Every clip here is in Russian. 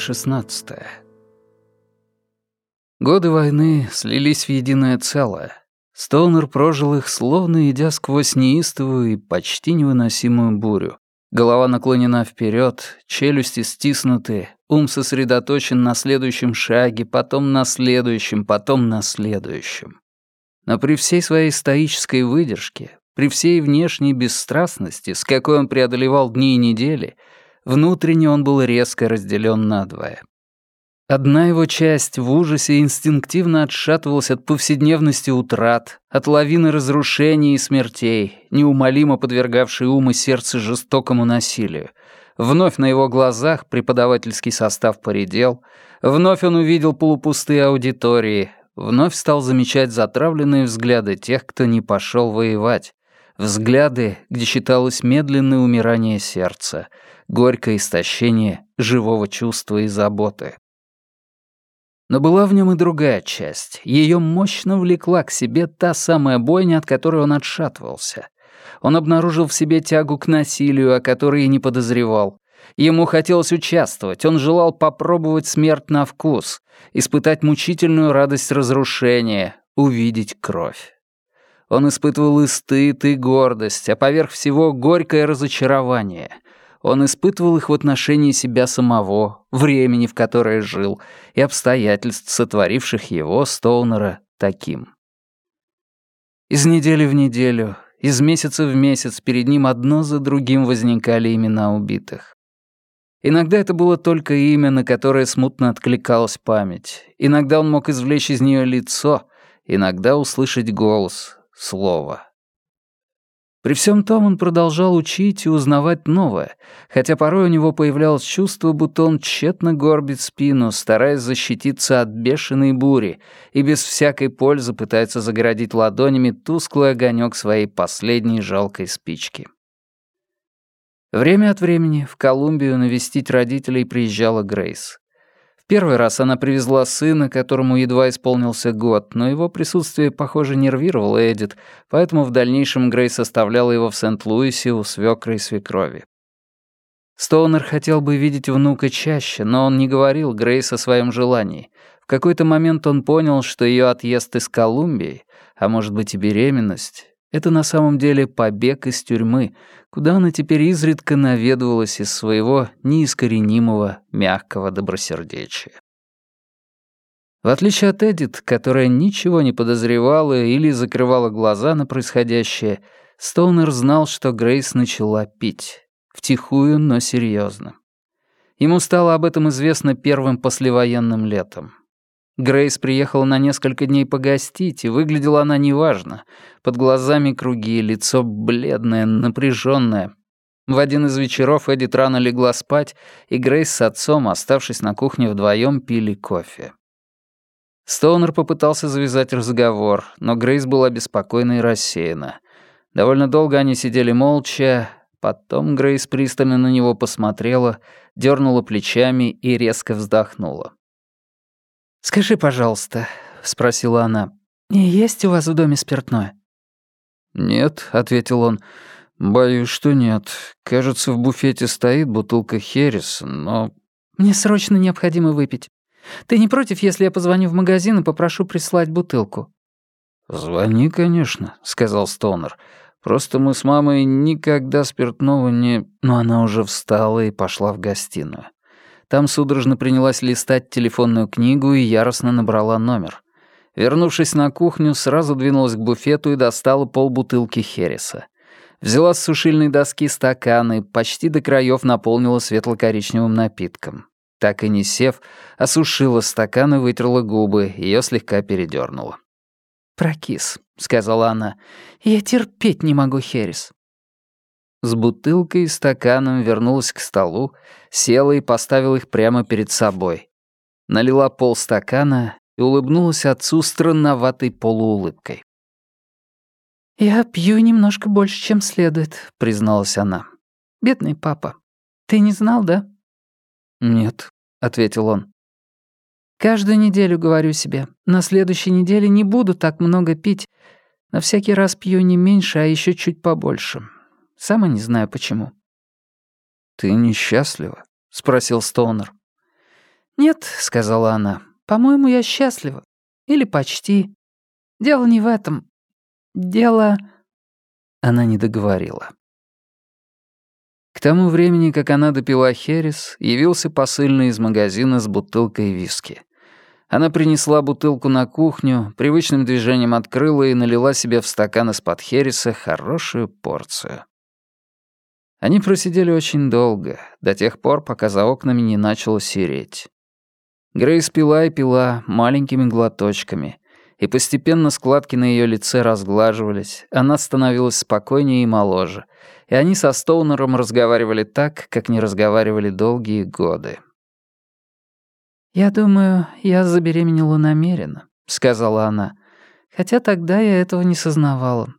16. Годы войны слились в единое целое. Стоунер прожил их, словно идя сквозь неистовую и почти невыносимую бурю. Голова наклонена вперед, челюсти стиснуты, ум сосредоточен на следующем шаге, потом на следующем, потом на следующем. Но при всей своей стоической выдержке, при всей внешней бесстрастности, с какой он преодолевал дни и недели, внутренне он был резко разделен надвое. Одна его часть в ужасе инстинктивно отшатывалась от повседневности утрат, от лавины разрушений и смертей, неумолимо подвергавшей ум и сердце жестокому насилию. Вновь на его глазах преподавательский состав поредел, вновь он увидел полупустые аудитории, вновь стал замечать затравленные взгляды тех, кто не пошел воевать, взгляды, где считалось медленное умирание сердца, горькое истощение живого чувства и заботы. Но была в нем и другая часть. Ее мощно влекла к себе та самая бойня, от которой он отшатывался. Он обнаружил в себе тягу к насилию, о которой и не подозревал. Ему хотелось участвовать, он желал попробовать смерть на вкус, испытать мучительную радость разрушения, увидеть кровь. Он испытывал и стыд, и гордость, а поверх всего горькое разочарование — он испытывал их в отношении себя самого, времени, в которое жил, и обстоятельств, сотворивших его, Стоунера, таким. Из недели в неделю, из месяца в месяц перед ним одно за другим возникали имена убитых. Иногда это было только имя, на которое смутно откликалась память. Иногда он мог извлечь из нее лицо, иногда услышать голос, слово. При всем том он продолжал учить и узнавать новое, хотя порой у него появлялось чувство, будто он тщетно горбит спину, стараясь защититься от бешеной бури, и без всякой пользы пытается загородить ладонями тусклый огонек своей последней жалкой спички. Время от времени в Колумбию навестить родителей приезжала Грейс. Первый раз она привезла сына, которому едва исполнился год, но его присутствие, похоже, нервировало Эдит, поэтому в дальнейшем Грейс оставляла его в Сент-Луисе у свекра и свекрови. Стоунер хотел бы видеть внука чаще, но он не говорил Грейс о своем желании. В какой-то момент он понял, что ее отъезд из Колумбии, а может быть и беременность, это на самом деле побег из тюрьмы, куда она теперь изредка наведывалась из своего неискоренимого мягкого добросердечия. В отличие от Эдит, которая ничего не подозревала или закрывала глаза на происходящее, Стоунер знал, что Грейс начала пить. Втихую, но серьезно. Ему стало об этом известно первым послевоенным летом. Грейс приехала на несколько дней погостить, и выглядела она неважно. Под глазами круги, лицо бледное, напряженное. В один из вечеров Эдит рано легла спать, и Грейс с отцом, оставшись на кухне вдвоем, пили кофе. Стоунер попытался завязать разговор, но Грейс была беспокойна и рассеяна. Довольно долго они сидели молча, потом Грейс пристально на него посмотрела, дернула плечами и резко вздохнула. «Скажи, пожалуйста», — спросила она, — «есть у вас в доме спиртное?» «Нет», — ответил он, — «боюсь, что нет. Кажется, в буфете стоит бутылка Херес, но...» «Мне срочно необходимо выпить. Ты не против, если я позвоню в магазин и попрошу прислать бутылку?» «Звони, конечно», — сказал Стоунер. «Просто мы с мамой никогда спиртного не...» Но она уже встала и пошла в гостиную. Там судорожно принялась листать телефонную книгу и яростно набрала номер. Вернувшись на кухню, сразу двинулась к буфету и достала полбутылки Хереса. Взяла с сушильной доски стаканы, почти до краев наполнила светло-коричневым напитком. Так и не сев, осушила стакан и вытерла губы, ее слегка передернула. «Прокис», — сказала она. «Я терпеть не могу Херес». С бутылкой и стаканом вернулась к столу, села и поставила их прямо перед собой. Налила полстакана и улыбнулась отцу странноватой полуулыбкой. «Я пью немножко больше, чем следует», — призналась она. «Бедный папа. Ты не знал, да?» «Нет», — ответил он. «Каждую неделю говорю себе, на следующей неделе не буду так много пить. На всякий раз пью не меньше, а еще чуть побольше. Сама не знаю почему». «Ты несчастлива?» — спросил Стоунер. «Нет», — сказала она, — «по-моему, я счастлива. Или почти. Дело не в этом. Дело...» Она не договорила. К тому времени, как она допила херес, явился посыльный из магазина с бутылкой виски. Она принесла бутылку на кухню, привычным движением открыла и налила себе в стакан из-под хереса хорошую порцию. Они просидели очень долго, до тех пор, пока за окнами не начало сереть. Грейс пила и пила маленькими глоточками, и постепенно складки на ее лице разглаживались, она становилась спокойнее и моложе, и они со Стоунером разговаривали так, как не разговаривали долгие годы. «Я думаю, я забеременела намеренно», — сказала она. «Хотя тогда я этого не сознавала.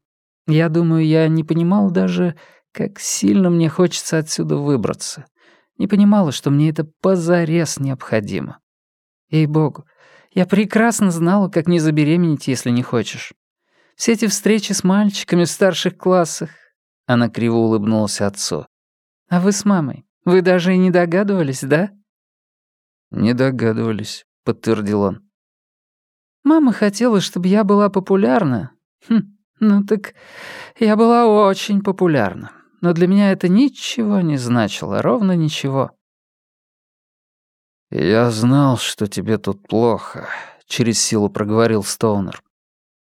Я думаю, я не понимала даже, как сильно мне хочется отсюда выбраться. Не понимала, что мне это позарез необходимо. Ей-богу, я прекрасно знала, как не забеременеть, если не хочешь. Все эти встречи с мальчиками в старших классах...» Она криво улыбнулась отцу. «А вы с мамой? Вы даже и не догадывались, да?» «Не догадывались», — подтвердил он. «Мама хотела, чтобы я была популярна. Хм, ну так я была очень популярна. Но для меня это ничего не значило, ровно ничего». «Я знал, что тебе тут плохо», — через силу проговорил Стоунер.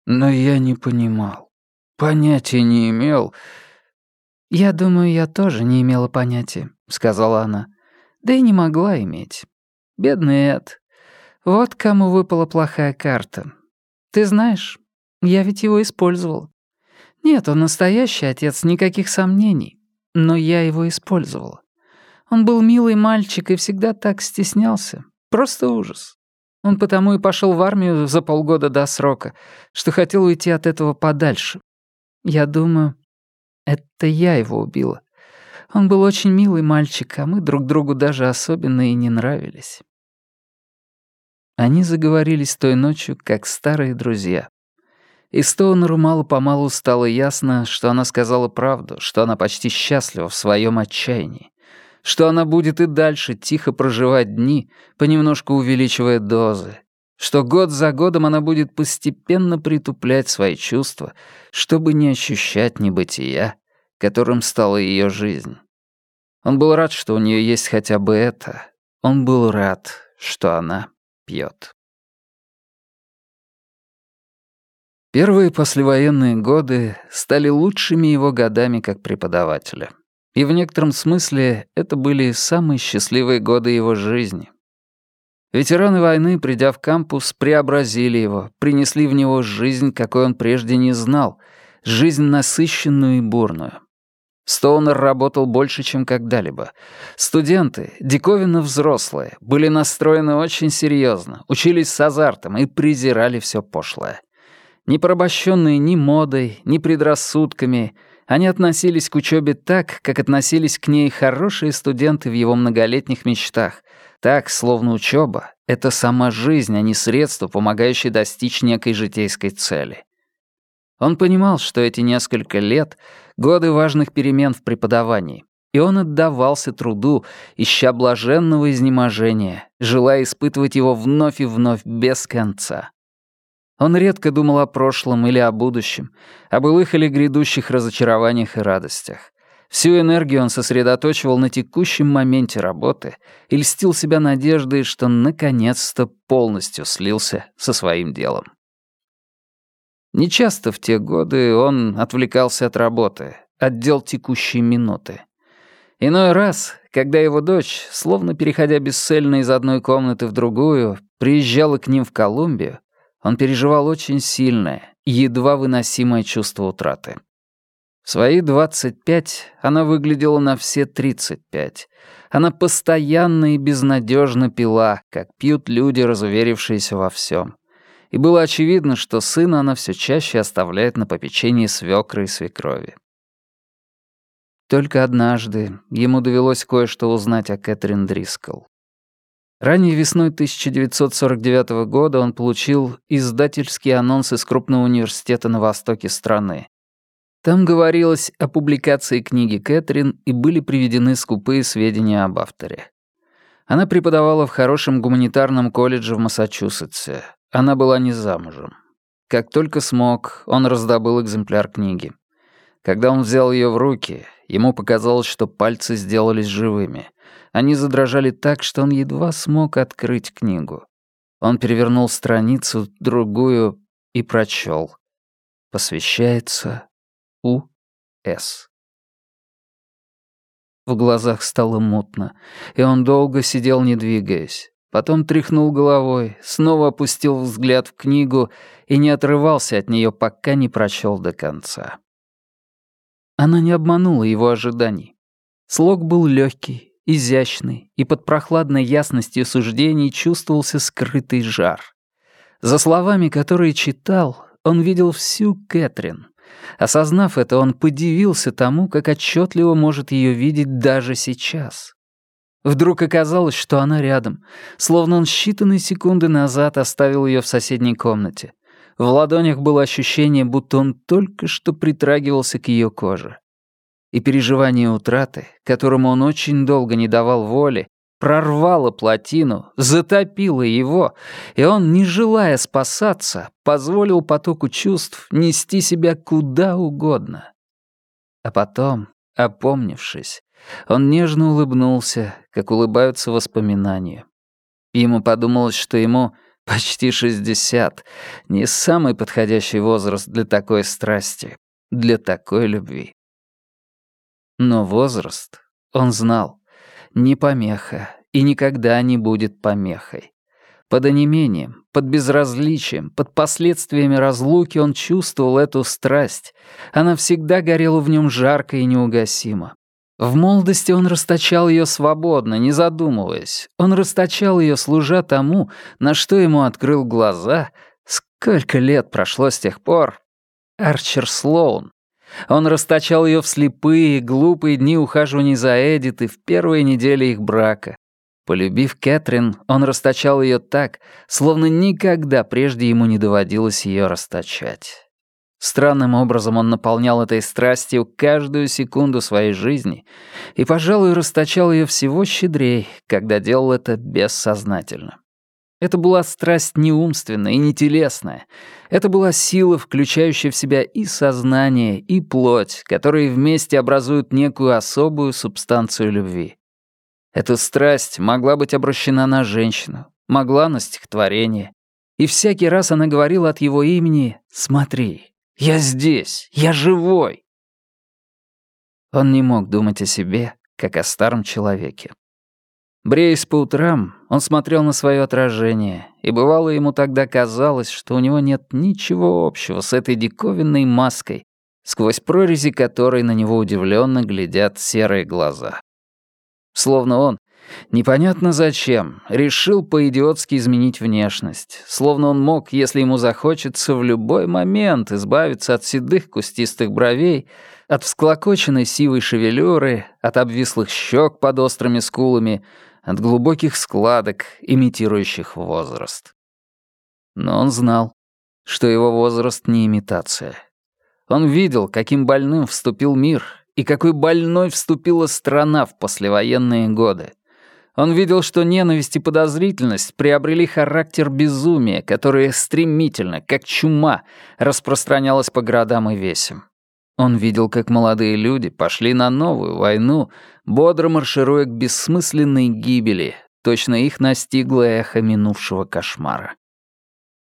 «Но я не понимал. Понятия не имел». «Я думаю, я тоже не имела понятия», — сказала она. «Да и не могла иметь. Бедный Эд. Вот кому выпала плохая карта. Ты знаешь, я ведь его использовал. Нет, он настоящий отец, никаких сомнений. Но я его использовала. Он был милый мальчик и всегда так стеснялся. Просто ужас. Он потому и пошел в армию за полгода до срока, что хотел уйти от этого подальше. Я думаю, это я его убила. Он был очень милый мальчик, а мы друг другу даже особенно и не нравились. Они заговорились той ночью, как старые друзья. И Стоунеру мало-помалу стало ясно, что она сказала правду, что она почти счастлива в своем отчаянии, что она будет и дальше тихо проживать дни, понемножку увеличивая дозы, что год за годом она будет постепенно притуплять свои чувства, чтобы не ощущать небытия, которым стала ее жизнь. Он был рад, что у нее есть хотя бы это. Он был рад, что она пьет. Первые послевоенные годы стали лучшими его годами как преподавателя. И в некотором смысле это были самые счастливые годы его жизни. Ветераны войны, придя в кампус, преобразили его, принесли в него жизнь, какой он прежде не знал, жизнь насыщенную и бурную. Стоунер работал больше, чем когда-либо. Студенты, диковинно взрослые, были настроены очень серьезно, учились с азартом и презирали все пошлое. Не порабощенные ни модой, ни предрассудками, они относились к учебе так, как относились к ней хорошие студенты в его многолетних мечтах, так, словно учеба — это сама жизнь, а не средство, помогающее достичь некой житейской цели. Он понимал, что эти несколько лет — годы важных перемен в преподавании, и он отдавался труду, ища блаженного изнеможения, желая испытывать его вновь и вновь без конца. Он редко думал о прошлом или о будущем, о былых или грядущих разочарованиях и радостях. Всю энергию он сосредоточивал на текущем моменте работы и льстил себя надеждой, что наконец-то полностью слился со своим делом. Нечасто в те годы он отвлекался от работы, от дел текущей минуты. Иной раз, когда его дочь, словно переходя бесцельно из одной комнаты в другую, приезжала к ним в Колумбию, он переживал очень сильное, едва выносимое чувство утраты. В свои 25 она выглядела на все 35. Она постоянно и безнадежно пила, как пьют люди, разуверившиеся во всем и было очевидно, что сына она все чаще оставляет на попечении свекры и свекрови. Только однажды ему довелось кое-что узнать о Кэтрин Дрискл. Ранней весной 1949 года он получил издательский анонс из крупного университета на востоке страны. Там говорилось о публикации книги Кэтрин и были приведены скупые сведения об авторе. Она преподавала в хорошем гуманитарном колледже в Массачусетсе. Она была не замужем. Как только смог, он раздобыл экземпляр книги. Когда он взял ее в руки, ему показалось, что пальцы сделались живыми. Они задрожали так, что он едва смог открыть книгу. Он перевернул страницу, другую, и прочел. Посвящается У.С. В глазах стало мутно, и он долго сидел, не двигаясь. Потом тряхнул головой, снова опустил взгляд в книгу и не отрывался от нее, пока не прочел до конца. Она не обманула его ожиданий. Слог был легкий, изящный, и под прохладной ясностью суждений чувствовался скрытый жар. За словами, которые читал, он видел всю Кэтрин. Осознав это, он подивился тому, как отчетливо может ее видеть даже сейчас. Вдруг оказалось, что она рядом, словно он считанные секунды назад оставил ее в соседней комнате. В ладонях было ощущение, будто он только что притрагивался к ее коже. И переживание утраты, которому он очень долго не давал воли, прорвало плотину, затопило его, и он, не желая спасаться, позволил потоку чувств нести себя куда угодно. А потом, опомнившись, он нежно улыбнулся, как улыбаются воспоминания. Ему подумалось, что ему почти шестьдесят, не самый подходящий возраст для такой страсти, для такой любви. Но возраст, он знал, не помеха и никогда не будет помехой. Под онемением, под безразличием, под последствиями разлуки он чувствовал эту страсть. Она всегда горела в нем жарко и неугасимо. В молодости он расточал ее свободно, не задумываясь. Он расточал ее, служа тому, на что ему открыл глаза. Сколько лет прошло с тех пор? Арчер Слоун. Он расточал ее в слепые, глупые дни ухаживаний за Эдит и в первые недели их брака. Полюбив Кэтрин, он расточал ее так, словно никогда прежде ему не доводилось ее расточать. Странным образом он наполнял этой страстью каждую секунду своей жизни и, пожалуй, расточал ее всего щедрей, когда делал это бессознательно. Это была страсть не умственная и не телесная. Это была сила, включающая в себя и сознание, и плоть, которые вместе образуют некую особую субстанцию любви. Эта страсть могла быть обращена на женщину, могла на стихотворение. И всякий раз она говорила от его имени «Смотри, я здесь, я живой». Он не мог думать о себе, как о старом человеке. Бреясь по утрам, он смотрел на свое отражение, и бывало ему тогда казалось, что у него нет ничего общего с этой диковинной маской, сквозь прорези которой на него удивленно глядят серые глаза. Словно он, непонятно зачем, решил по-идиотски изменить внешность. Словно он мог, если ему захочется, в любой момент избавиться от седых кустистых бровей, от всклокоченной сивой шевелюры, от обвислых щек под острыми скулами, от глубоких складок, имитирующих возраст. Но он знал, что его возраст не имитация. Он видел, каким больным вступил мир и какой больной вступила страна в послевоенные годы. Он видел, что ненависть и подозрительность приобрели характер безумия, которое стремительно, как чума, распространялось по городам и весям. Он видел, как молодые люди пошли на новую войну, бодро маршируя к бессмысленной гибели, точно их настигло эхо минувшего кошмара.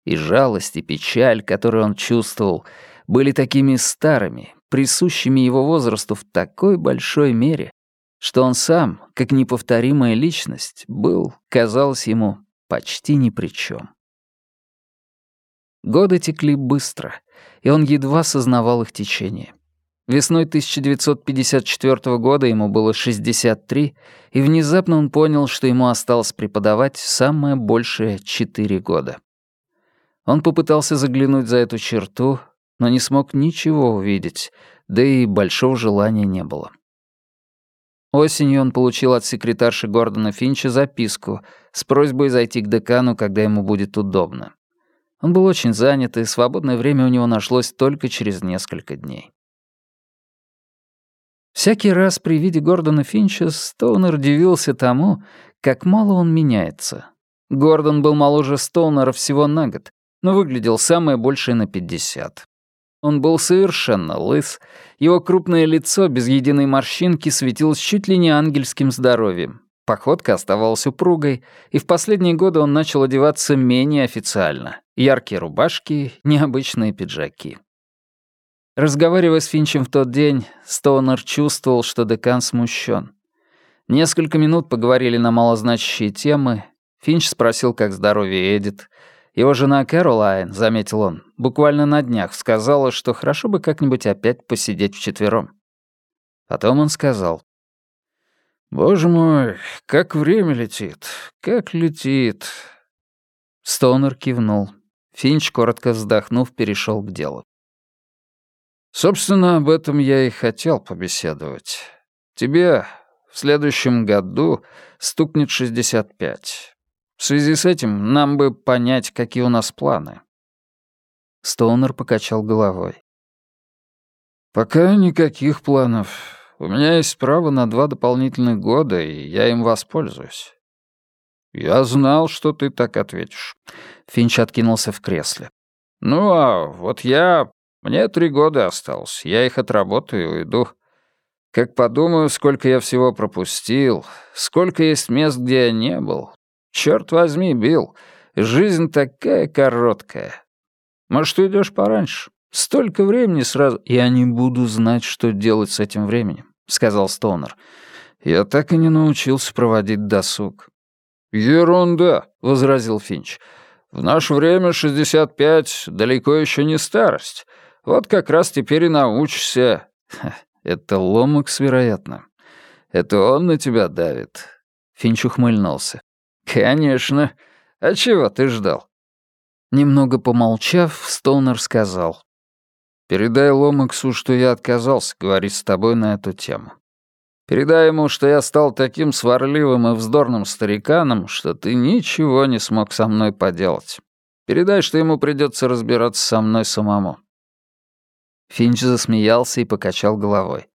И жалость, и печаль, которые он чувствовал, были такими старыми, присущими его возрасту в такой большой мере, что он сам, как неповторимая личность, был, казалось ему, почти ни при чем. Годы текли быстро, и он едва сознавал их течение. Весной 1954 года ему было 63, и внезапно он понял, что ему осталось преподавать самое большее 4 года. Он попытался заглянуть за эту черту, но не смог ничего увидеть, да и большого желания не было. Осенью он получил от секретарши Гордона Финча записку с просьбой зайти к декану, когда ему будет удобно. Он был очень занят, и свободное время у него нашлось только через несколько дней. Всякий раз при виде Гордона Финча Стоунер удивился тому, как мало он меняется. Гордон был моложе Стоунера всего на год, но выглядел самое большее на 50. Он был совершенно лыс, его крупное лицо без единой морщинки светилось чуть ли не ангельским здоровьем. Походка оставалась упругой, и в последние годы он начал одеваться менее официально. Яркие рубашки, необычные пиджаки. Разговаривая с Финчем в тот день, Стоунер чувствовал, что декан смущен. Несколько минут поговорили на малозначащие темы. Финч спросил, как здоровье Эдит. Его жена Кэролайн, заметил он, буквально на днях сказала, что хорошо бы как-нибудь опять посидеть вчетвером. Потом он сказал. «Боже мой, как время летит, как летит!» Стоунер кивнул. Финч, коротко вздохнув, перешел к делу. «Собственно, об этом я и хотел побеседовать. Тебе в следующем году стукнет 65. В связи с этим нам бы понять, какие у нас планы». Стоунер покачал головой. «Пока никаких планов. У меня есть право на два дополнительных года, и я им воспользуюсь». «Я знал, что ты так ответишь». Финч откинулся в кресле. «Ну, а вот я... Мне три года осталось. Я их отработаю и уйду. Как подумаю, сколько я всего пропустил, сколько есть мест, где я не был, Черт возьми, Билл, жизнь такая короткая. Может, ты идешь пораньше? Столько времени сразу... Я не буду знать, что делать с этим временем, сказал Стоунер. Я так и не научился проводить досуг. Ерунда, возразил Финч. В наше время 65 далеко еще не старость. Вот как раз теперь и научишься. Это Ломакс, вероятно. Это он на тебя давит. Финч ухмыльнулся. «Конечно. А чего ты ждал?» Немного помолчав, Стоунер сказал. «Передай Ломаксу, что я отказался говорить с тобой на эту тему. Передай ему, что я стал таким сварливым и вздорным стариканом, что ты ничего не смог со мной поделать. Передай, что ему придется разбираться со мной самому». Финч засмеялся и покачал головой.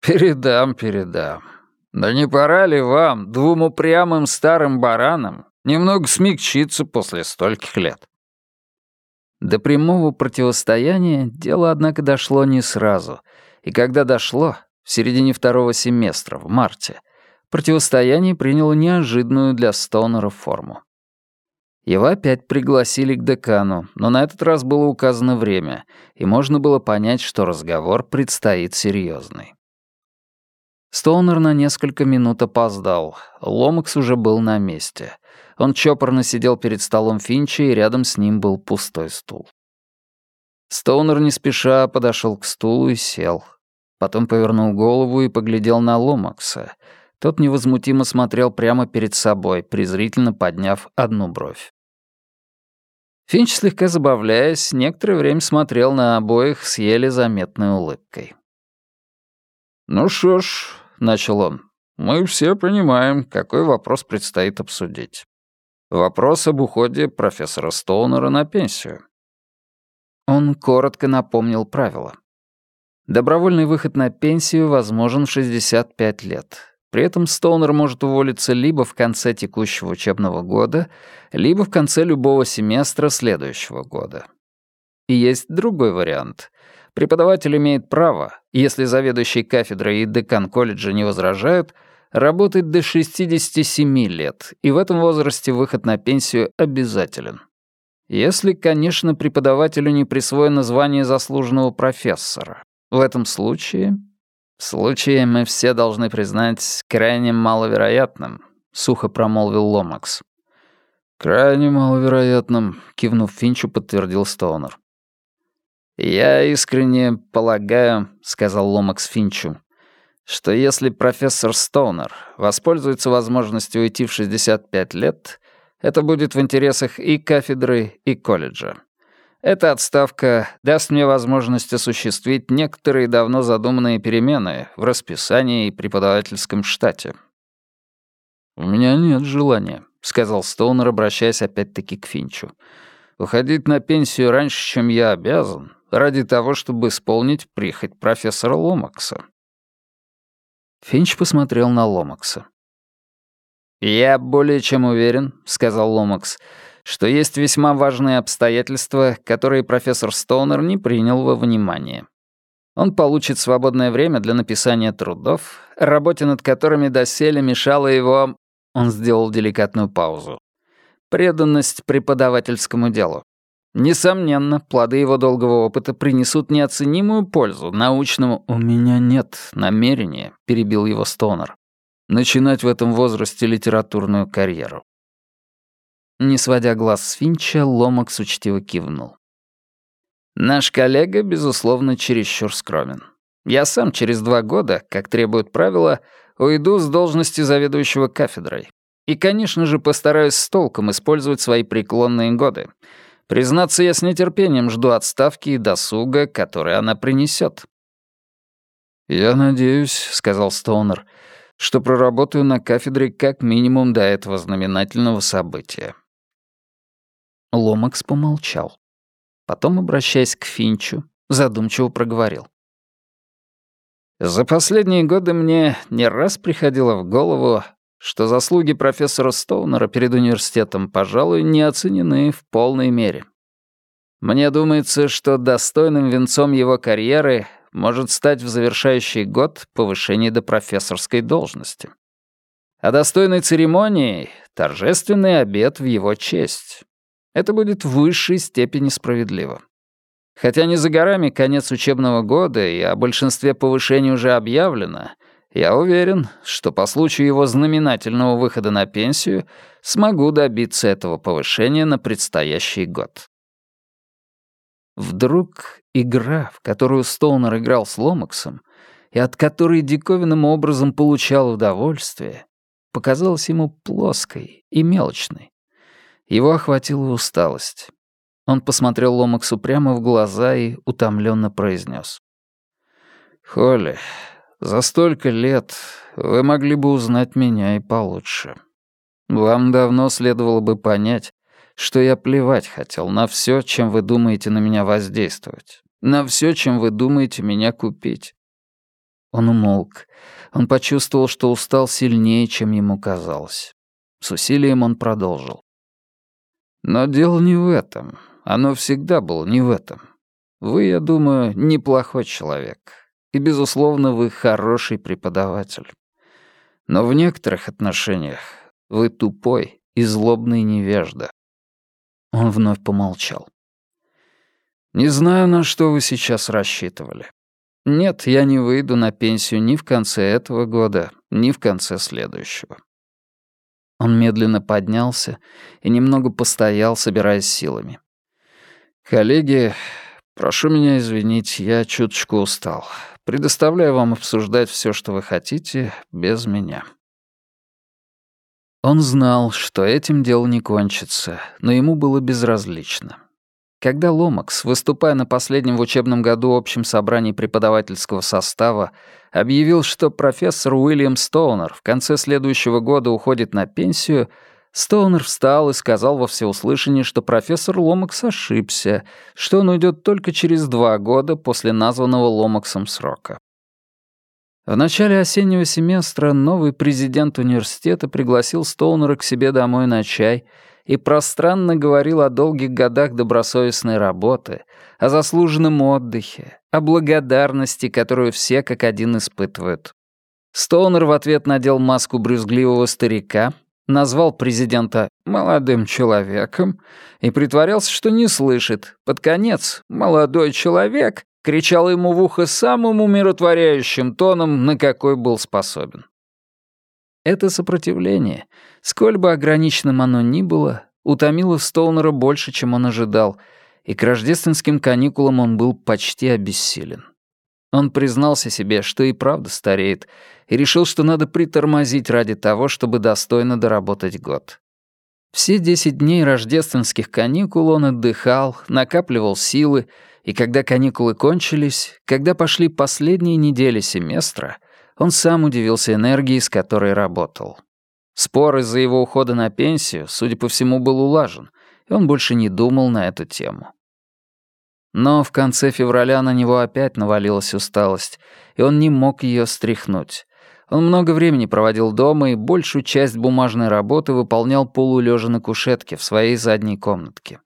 «Передам, передам. Да не пора ли вам, двум упрямым старым баранам, немного смягчиться после стольких лет? До прямого противостояния дело, однако, дошло не сразу. И когда дошло, в середине второго семестра, в марте, противостояние приняло неожиданную для Стоунера форму. Его опять пригласили к декану, но на этот раз было указано время, и можно было понять, что разговор предстоит серьезный. Стоунер на несколько минут опоздал. Ломакс уже был на месте. Он чопорно сидел перед столом Финча, и рядом с ним был пустой стул. Стоунер не спеша подошел к стулу и сел. Потом повернул голову и поглядел на Ломакса. Тот невозмутимо смотрел прямо перед собой, презрительно подняв одну бровь. Финч, слегка забавляясь, некоторое время смотрел на обоих с еле заметной улыбкой. «Ну что ж», — начал он, — «мы все понимаем, какой вопрос предстоит обсудить. Вопрос об уходе профессора Стоунера на пенсию». Он коротко напомнил правила. Добровольный выход на пенсию возможен в 65 лет. При этом Стоунер может уволиться либо в конце текущего учебного года, либо в конце любого семестра следующего года. И есть другой вариант. Преподаватель имеет право, если заведующий кафедрой и декан колледжа не возражают, работать до 67 лет, и в этом возрасте выход на пенсию обязателен. Если, конечно, преподавателю не присвоено звание заслуженного профессора. В этом случае... Случае мы все должны признать крайне маловероятным, сухо промолвил Ломакс. «Крайне маловероятным», — кивнув Финчу, подтвердил Стоунер. «Я искренне полагаю», — сказал Ломакс Финчу, «что если профессор Стоунер воспользуется возможностью уйти в 65 лет, это будет в интересах и кафедры, и колледжа. Эта отставка даст мне возможность осуществить некоторые давно задуманные перемены в расписании и преподавательском штате». «У меня нет желания», — сказал Стоунер, обращаясь опять-таки к Финчу. «Уходить на пенсию раньше, чем я обязан, ради того, чтобы исполнить прихоть профессора Ломакса. Финч посмотрел на Ломакса. «Я более чем уверен», — сказал Ломакс, «что есть весьма важные обстоятельства, которые профессор Стоунер не принял во внимание. Он получит свободное время для написания трудов, работе над которыми доселе мешала его...» Он сделал деликатную паузу. «Преданность преподавательскому делу. Несомненно, плоды его долгого опыта принесут неоценимую пользу научному... «У меня нет намерения», — перебил его Стоунер, «начинать в этом возрасте литературную карьеру». Не сводя глаз с Финча, Ломакс учтиво кивнул. «Наш коллега, безусловно, чересчур скромен. Я сам через два года, как требуют правила, уйду с должности заведующего кафедрой. И, конечно же, постараюсь с толком использовать свои преклонные годы. Признаться, я с нетерпением жду отставки и досуга, который она принесет. «Я надеюсь», — сказал Стоунер, — «что проработаю на кафедре как минимум до этого знаменательного события». Ломакс помолчал. Потом, обращаясь к Финчу, задумчиво проговорил. «За последние годы мне не раз приходило в голову, что заслуги профессора Стоунера перед университетом, пожалуй, не оценены в полной мере. Мне думается, что достойным венцом его карьеры может стать в завершающий год повышение до профессорской должности. А достойной церемонией — торжественный обед в его честь. Это будет в высшей степени справедливо. Хотя не за горами конец учебного года, и о большинстве повышений уже объявлено — я уверен, что по случаю его знаменательного выхода на пенсию смогу добиться этого повышения на предстоящий год. Вдруг игра, в которую Стоунер играл с Ломаксом, и от которой диковинным образом получал удовольствие, показалась ему плоской и мелочной. Его охватила усталость. Он посмотрел Ломаксу прямо в глаза и утомленно произнес. «Холли, за столько лет вы могли бы узнать меня и получше. Вам давно следовало бы понять, что я плевать хотел на все, чем вы думаете на меня воздействовать, на все, чем вы думаете меня купить. Он умолк. Он почувствовал, что устал сильнее, чем ему казалось. С усилием он продолжил. Но дело не в этом. Оно всегда было не в этом. Вы, я думаю, неплохой человек. И, безусловно, вы хороший преподаватель. Но в некоторых отношениях вы тупой и злобный невежда. Он вновь помолчал. «Не знаю, на что вы сейчас рассчитывали. Нет, я не выйду на пенсию ни в конце этого года, ни в конце следующего». Он медленно поднялся и немного постоял, собираясь силами. «Коллеги, прошу меня извинить, я чуточку устал. Предоставляю вам обсуждать все, что вы хотите, без меня». Он знал, что этим дело не кончится, но ему было безразлично. Когда Ломакс, выступая на последнем в учебном году общем собрании преподавательского состава, объявил, что профессор Уильям Стоунер в конце следующего года уходит на пенсию, Стоунер встал и сказал во всеуслышание, что профессор Ломакс ошибся, что он уйдет только через два года после названного Ломаксом срока. В начале осеннего семестра новый президент университета пригласил Стоунера к себе домой на чай и пространно говорил о долгих годах добросовестной работы, о заслуженном отдыхе, о благодарности, которую все как один испытывают. Стоунер в ответ надел маску брюзгливого старика, назвал президента «молодым человеком» и притворялся, что не слышит. Под конец «молодой человек» кричал ему в ухо самым умиротворяющим тоном, на какой был способен. Это сопротивление, сколь бы ограниченным оно ни было, утомило Стоунера больше, чем он ожидал, и к рождественским каникулам он был почти обессилен. Он признался себе, что и правда стареет, и решил, что надо притормозить ради того, чтобы достойно доработать год. Все десять дней рождественских каникул он отдыхал, накапливал силы, и когда каникулы кончились, когда пошли последние недели семестра, он сам удивился энергии, с которой работал. Спор из-за его ухода на пенсию, судя по всему, был улажен, и он больше не думал на эту тему. Но в конце февраля на него опять навалилась усталость, и он не мог ее стряхнуть. Он много времени проводил дома и большую часть бумажной работы выполнял полулежа на кушетке в своей задней комнатке.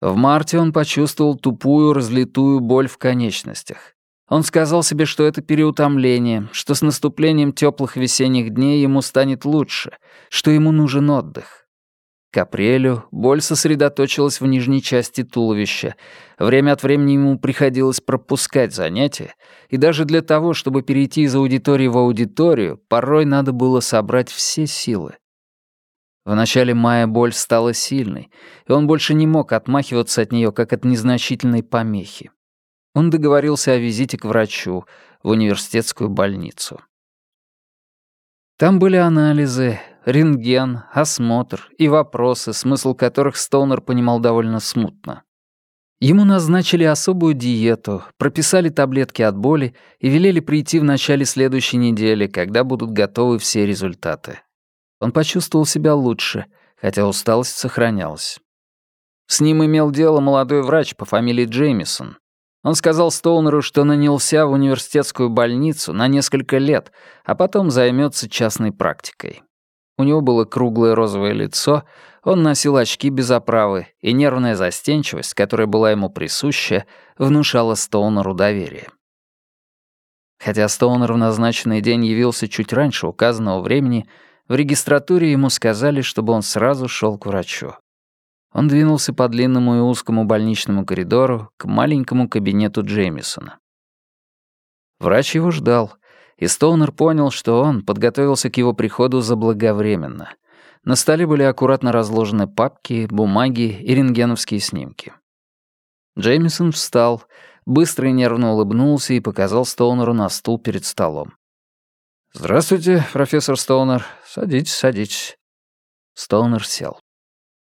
В марте он почувствовал тупую, разлитую боль в конечностях. Он сказал себе, что это переутомление, что с наступлением теплых весенних дней ему станет лучше, что ему нужен отдых. К апрелю боль сосредоточилась в нижней части туловища. Время от времени ему приходилось пропускать занятия, и даже для того, чтобы перейти из аудитории в аудиторию, порой надо было собрать все силы. В начале мая боль стала сильной, и он больше не мог отмахиваться от нее, как от незначительной помехи. Он договорился о визите к врачу в университетскую больницу. Там были анализы, рентген, осмотр и вопросы, смысл которых Стоунер понимал довольно смутно. Ему назначили особую диету, прописали таблетки от боли и велели прийти в начале следующей недели, когда будут готовы все результаты. Он почувствовал себя лучше, хотя усталость сохранялась. С ним имел дело молодой врач по фамилии Джеймисон. Он сказал Стоунеру, что нанялся в университетскую больницу на несколько лет, а потом займется частной практикой. У него было круглое розовое лицо, он носил очки без оправы, и нервная застенчивость, которая была ему присуща, внушала Стоунеру доверие. Хотя Стоунер в назначенный день явился чуть раньше указанного времени, в регистратуре ему сказали, чтобы он сразу шел к врачу. Он двинулся по длинному и узкому больничному коридору к маленькому кабинету Джеймисона. Врач его ждал, и Стоунер понял, что он подготовился к его приходу заблаговременно. На столе были аккуратно разложены папки, бумаги и рентгеновские снимки. Джеймисон встал, быстро и нервно улыбнулся и показал Стоунеру на стул перед столом. «Здравствуйте, профессор Стоунер. Садитесь, садитесь». Стоунер сел.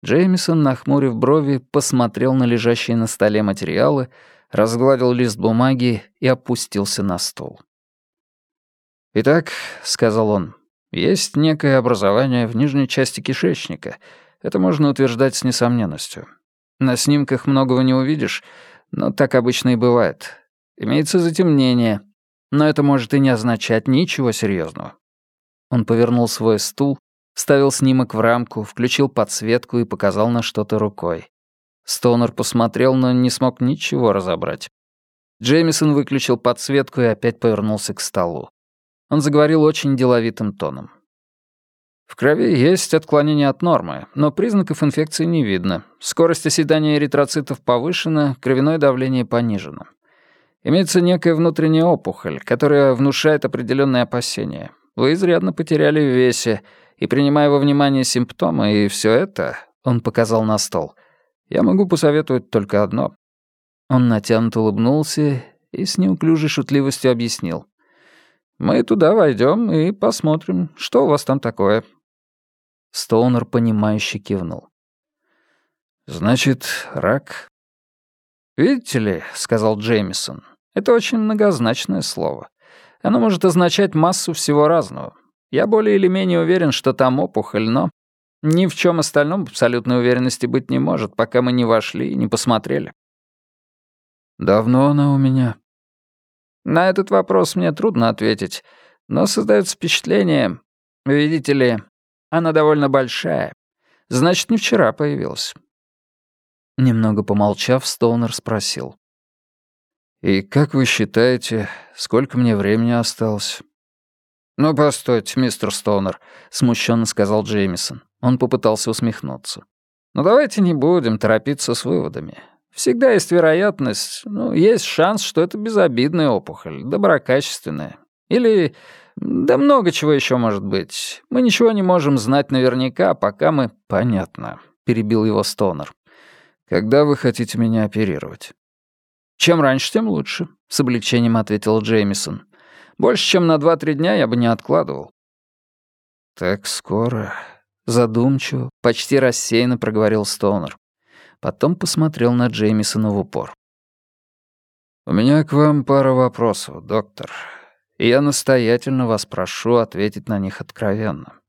Джеймисон, нахмурив брови, посмотрел на лежащие на столе материалы, разгладил лист бумаги и опустился на стол. «Итак», — сказал он, — «есть некое образование в нижней части кишечника. Это можно утверждать с несомненностью. На снимках многого не увидишь, но так обычно и бывает. Имеется затемнение, но это может и не означать ничего серьезного. Он повернул свой стул, вставил снимок в рамку, включил подсветку и показал на что-то рукой. Стоунер посмотрел, но не смог ничего разобрать. Джеймисон выключил подсветку и опять повернулся к столу. Он заговорил очень деловитым тоном. В крови есть отклонение от нормы, но признаков инфекции не видно. Скорость оседания эритроцитов повышена, кровяное давление понижено. Имеется некая внутренняя опухоль, которая внушает определенные опасения. Вы изрядно потеряли в весе, и, принимая во внимание симптомы и все это, он показал на стол, я могу посоветовать только одно. Он натянуто улыбнулся и с неуклюжей шутливостью объяснил. Мы туда войдем и посмотрим, что у вас там такое». Стоунер, понимающе кивнул. «Значит, рак?» «Видите ли», — сказал Джеймисон, — «это очень многозначное слово. Оно может означать массу всего разного. Я более или менее уверен, что там опухоль, но ни в чем остальном абсолютной уверенности быть не может, пока мы не вошли и не посмотрели». «Давно она у меня?» На этот вопрос мне трудно ответить, но создается впечатление, видите ли, она довольно большая. Значит, не вчера появилась. Немного помолчав, Стоунер спросил. «И как вы считаете, сколько мне времени осталось?» «Ну, постойте, мистер Стоунер», — смущенно сказал Джеймисон. Он попытался усмехнуться. «Ну, давайте не будем торопиться с выводами. Всегда есть вероятность, ну, есть шанс, что это безобидная опухоль, доброкачественная. Или... Да много чего еще может быть. Мы ничего не можем знать наверняка, пока мы... Понятно, перебил его Стонер. Когда вы хотите меня оперировать? Чем раньше, тем лучше, с облегчением ответил Джеймисон. Больше, чем на два-три дня я бы не откладывал. Так скоро, задумчиво, почти рассеянно проговорил Стоунер. Потом посмотрел на Джеймисона в упор. «У меня к вам пара вопросов, доктор, и я настоятельно вас прошу ответить на них откровенно».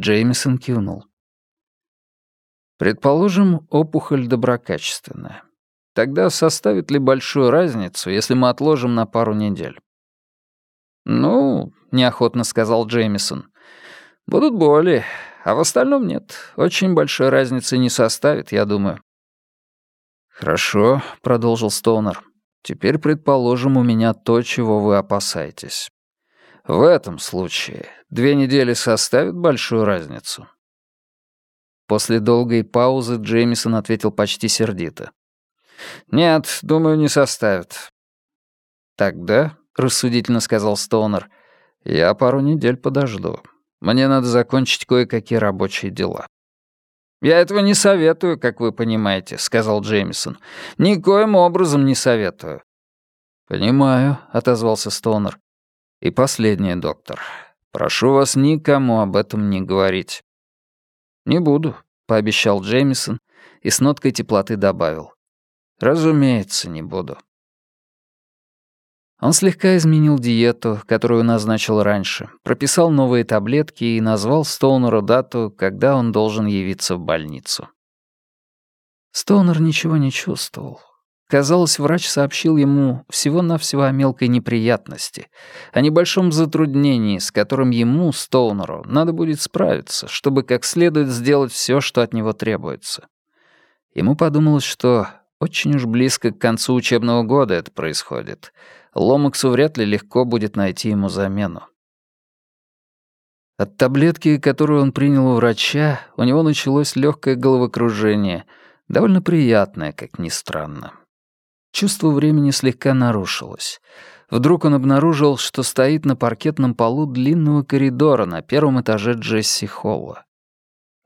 Джеймисон кивнул. «Предположим, опухоль доброкачественная. Тогда составит ли большую разницу, если мы отложим на пару недель?» «Ну, — неохотно сказал Джеймисон. «Будут боли, а в остальном нет. Очень большой разницы не составит, я думаю». «Хорошо», — продолжил Стоунер. «Теперь, предположим, у меня то, чего вы опасаетесь. В этом случае две недели составят большую разницу». После долгой паузы Джеймисон ответил почти сердито. «Нет, думаю, не составит». «Тогда», — рассудительно сказал Стоунер, — «я пару недель подожду. Мне надо закончить кое-какие рабочие дела». «Я этого не советую, как вы понимаете», — сказал Джеймисон. «Никоим образом не советую». «Понимаю», — отозвался Стоунер. «И последнее, доктор. Прошу вас никому об этом не говорить». «Не буду», — пообещал Джеймисон и с ноткой теплоты добавил. «Разумеется, не буду». Он слегка изменил диету, которую назначил раньше, прописал новые таблетки и назвал Стоунеру дату, когда он должен явиться в больницу. Стоунер ничего не чувствовал. Казалось, врач сообщил ему всего-навсего о мелкой неприятности, о небольшом затруднении, с которым ему, Стоунеру, надо будет справиться, чтобы как следует сделать все, что от него требуется. Ему подумалось, что очень уж близко к концу учебного года это происходит — Ломаксу вряд ли легко будет найти ему замену. От таблетки, которую он принял у врача, у него началось легкое головокружение, довольно приятное, как ни странно. Чувство времени слегка нарушилось. Вдруг он обнаружил, что стоит на паркетном полу длинного коридора на первом этаже Джесси Холла.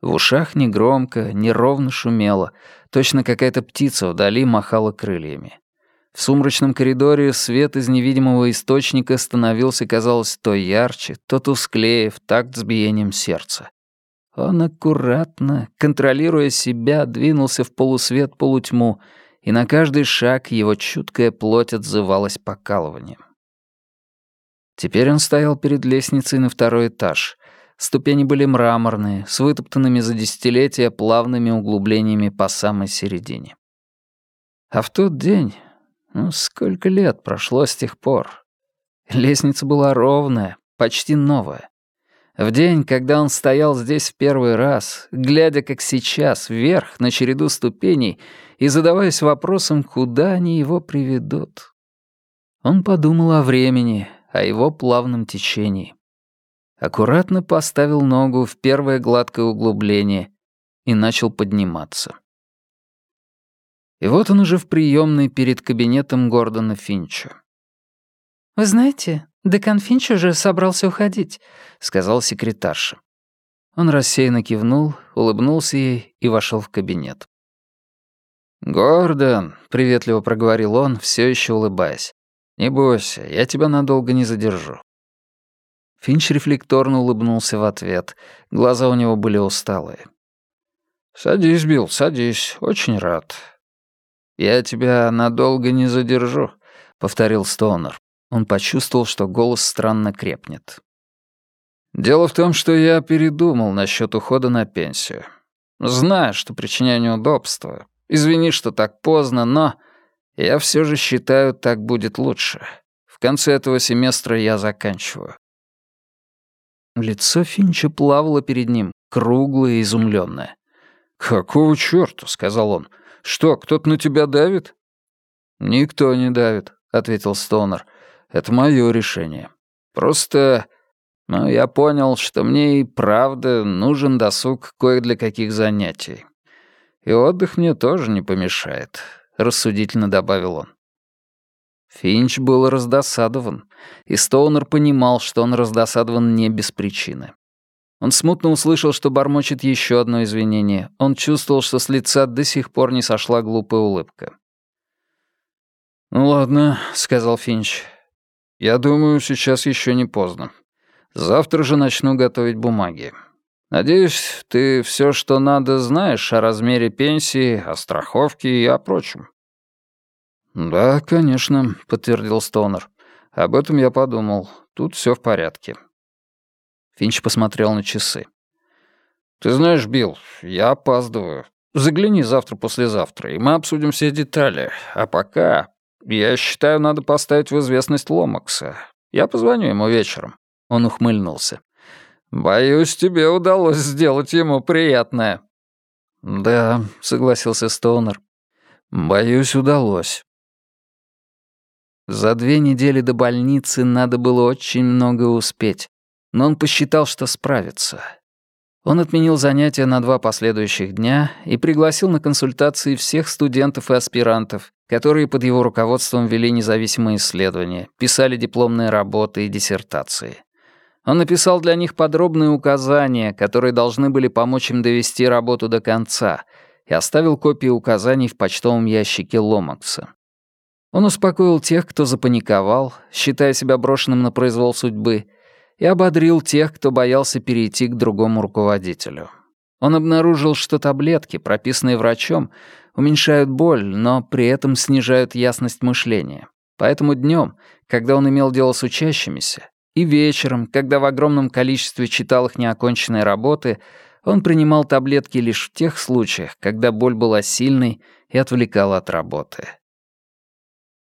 В ушах негромко, неровно шумело, точно какая-то птица вдали махала крыльями. В сумрачном коридоре свет из невидимого источника становился, казалось, то ярче, то тусклее в такт с биением сердца. Он аккуратно, контролируя себя, двинулся в полусвет полутьму, и на каждый шаг его чуткая плоть отзывалась покалыванием. Теперь он стоял перед лестницей на второй этаж. Ступени были мраморные, с вытоптанными за десятилетия плавными углублениями по самой середине. А в тот день ну, сколько лет прошло с тех пор? Лестница была ровная, почти новая. В день, когда он стоял здесь в первый раз, глядя, как сейчас, вверх, на череду ступеней, и задаваясь вопросом, куда они его приведут. Он подумал о времени, о его плавном течении. Аккуратно поставил ногу в первое гладкое углубление и начал подниматься. И вот он уже в приемной перед кабинетом Гордона Финча. «Вы знаете, декан Финч уже собрался уходить», — сказал секретарша. Он рассеянно кивнул, улыбнулся ей и вошел в кабинет. «Гордон», — приветливо проговорил он, все еще улыбаясь, — «не бойся, я тебя надолго не задержу». Финч рефлекторно улыбнулся в ответ, глаза у него были усталые. «Садись, Билл, садись, очень рад. «Я тебя надолго не задержу», — повторил Стоунер. Он почувствовал, что голос странно крепнет. «Дело в том, что я передумал насчет ухода на пенсию. Знаю, что причиняю неудобства. Извини, что так поздно, но я все же считаю, так будет лучше. В конце этого семестра я заканчиваю». Лицо Финча плавало перед ним, круглое и изумленное. «Какого чёрта?» — сказал он. «Что, кто-то на тебя давит?» «Никто не давит», — ответил Стоунер. «Это мое решение. Просто... Ну, я понял, что мне и правда нужен досуг кое для каких занятий. И отдых мне тоже не помешает», — рассудительно добавил он. Финч был раздосадован, и Стоунер понимал, что он раздосадован не без причины. Он смутно услышал, что бормочет еще одно извинение. Он чувствовал, что с лица до сих пор не сошла глупая улыбка. «Ну ладно», — сказал Финч. «Я думаю, сейчас еще не поздно. Завтра же начну готовить бумаги. Надеюсь, ты все, что надо, знаешь о размере пенсии, о страховке и о прочем». «Да, конечно», — подтвердил Стоунер. «Об этом я подумал. Тут все в порядке». Финч посмотрел на часы. «Ты знаешь, Билл, я опаздываю. Загляни завтра-послезавтра, и мы обсудим все детали. А пока, я считаю, надо поставить в известность Ломакса. Я позвоню ему вечером». Он ухмыльнулся. «Боюсь, тебе удалось сделать ему приятное». «Да», — согласился Стоунер. «Боюсь, удалось». За две недели до больницы надо было очень много успеть, но он посчитал, что справится. Он отменил занятия на два последующих дня и пригласил на консультации всех студентов и аспирантов, которые под его руководством вели независимые исследования, писали дипломные работы и диссертации. Он написал для них подробные указания, которые должны были помочь им довести работу до конца, и оставил копии указаний в почтовом ящике Ломакса. Он успокоил тех, кто запаниковал, считая себя брошенным на произвол судьбы, и ободрил тех, кто боялся перейти к другому руководителю. Он обнаружил, что таблетки, прописанные врачом, уменьшают боль, но при этом снижают ясность мышления. Поэтому днем, когда он имел дело с учащимися, и вечером, когда в огромном количестве читал их неоконченные работы, он принимал таблетки лишь в тех случаях, когда боль была сильной и отвлекала от работы.